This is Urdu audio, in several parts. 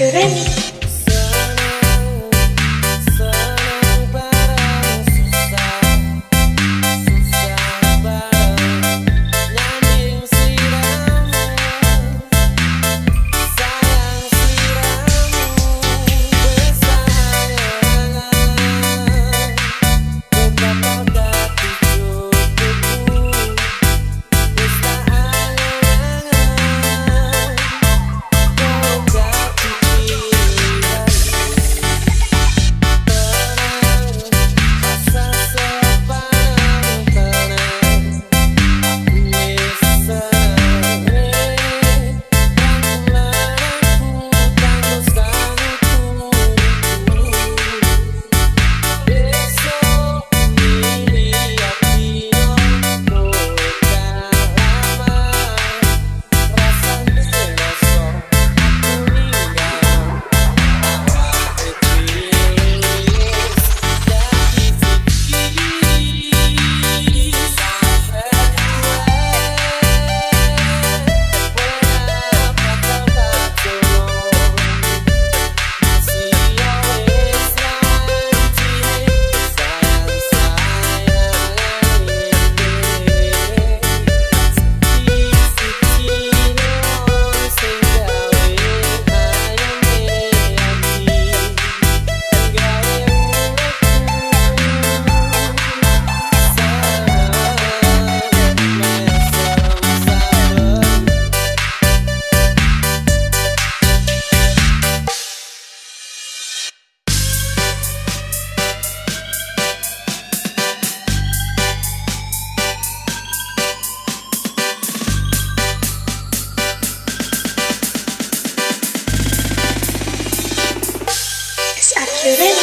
Görüşürüz. شروع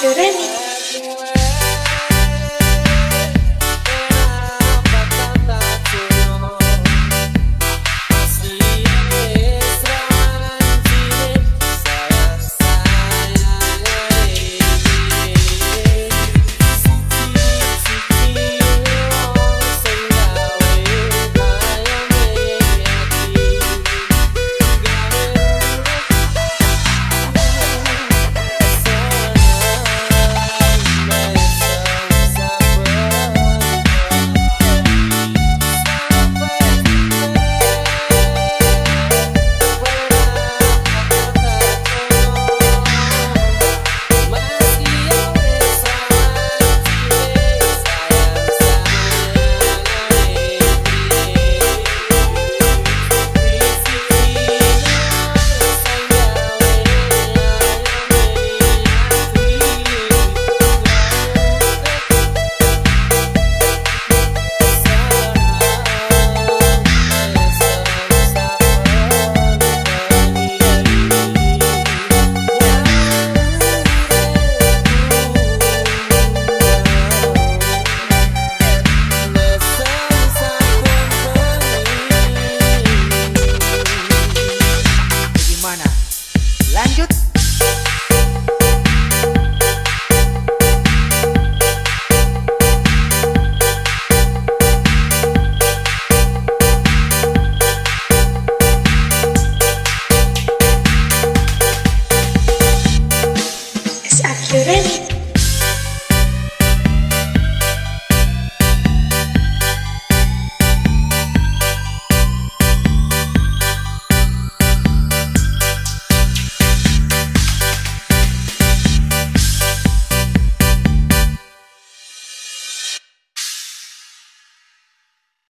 جو ہے If ready?